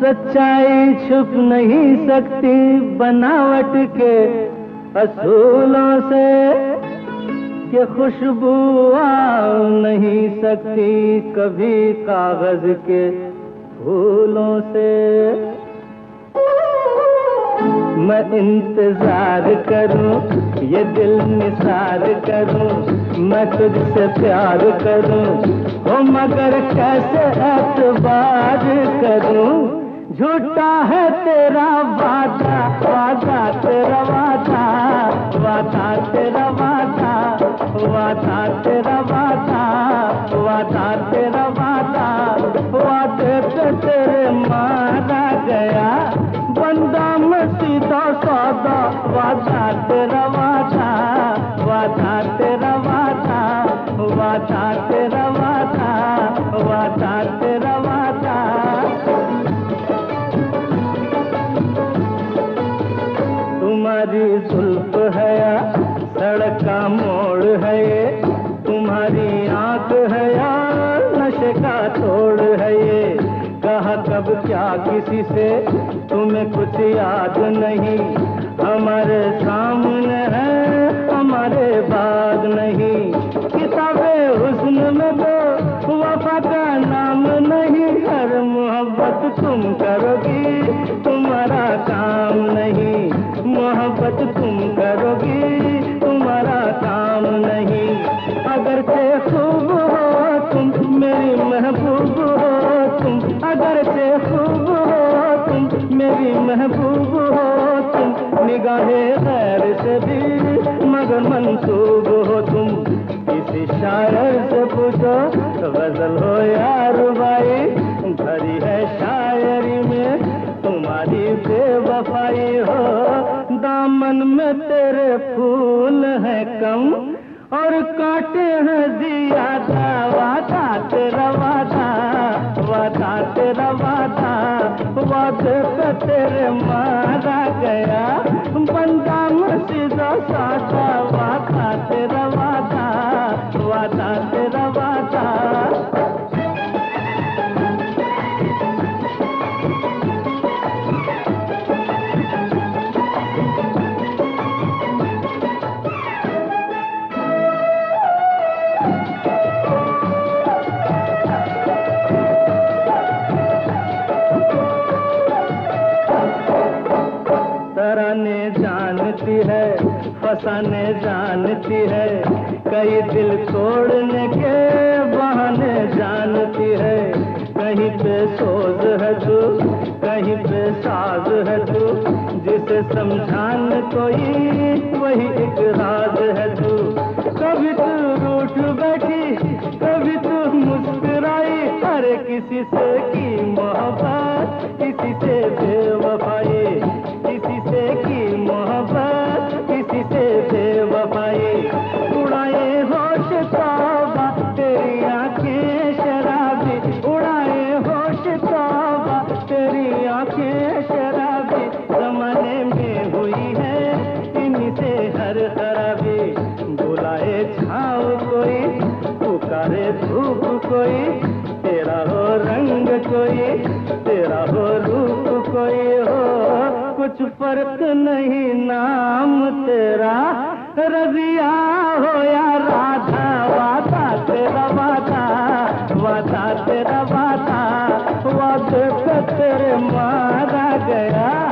सच्चाई छुप नहीं सकती बनावट के असूलों से कि खुशबू आ नहीं सकती कभी कागज़ के फूलों से। मैं इंतज़ार करूँ, ये दिल निसार करूँ, मैं तुझसे प्यार करूँ। ओ मगर कैसे एतबार करूँ? झूठा है तेरा वादा वादा तेरा वादा वादा तेरा वादा वादा तेरा सादा वादा तेरा वादा वादा तेरा वादा वादा तेरा वादा वादा तेरा वादा तुम्हारी जुल्फ है या, सड़क का मोड़ है ये, तुम्हारी आँख है या, नशे का तोड़ है ये. किसी से तुम्हें कुछ याद नहीं। हमारे सामने है, हमारे बाद नहीं। किताबे हुस्न में तो वफा का नाम नहीं। हर मोहब्बत तुम करोगी, तुम्हारा काम नहीं। मोहब्बत तुम करोगी, तुम्हारा काम नहीं। अगर से खूब हो, तुम मेरी महबूब हो अगर से खूब हो तुम मेरी महबूब हो तुम निगाहे गैर से भी, मगर मंसूब हो तुम। किसी शायर से पूछो, गज़ल हो यार भाई भरी है शायरी में तुम्हारी बेवफाई हो। दामन में तेरे फूल है कम, और काटे हैं जिया वादा तेरा मारा गया। बंदा मसीदा सादा वादा तेरा जानती है, फसाने जानती है, कई दिल तोड़ने के बहाने जानती है। कहीं पे सोज है तू, कहीं पे साज है तू, जिसे समझान कोई वही एक राज है तू। कभी तू रूठ बैठी, कभी तू मुस्कुराई, हर किसी से की मोहब्बत हर खराबी बुलाए छाओ कोई, पुकारे धूप कोई, तेरा हो रंग कोई, तेरा हो रूप कोई हो, कुछ फ़र्क नहीं नाम तेरा, रजिया हो या राधा, वादा तेरा वादा वादा तेरा वादा, वादे तेरे मारा गया।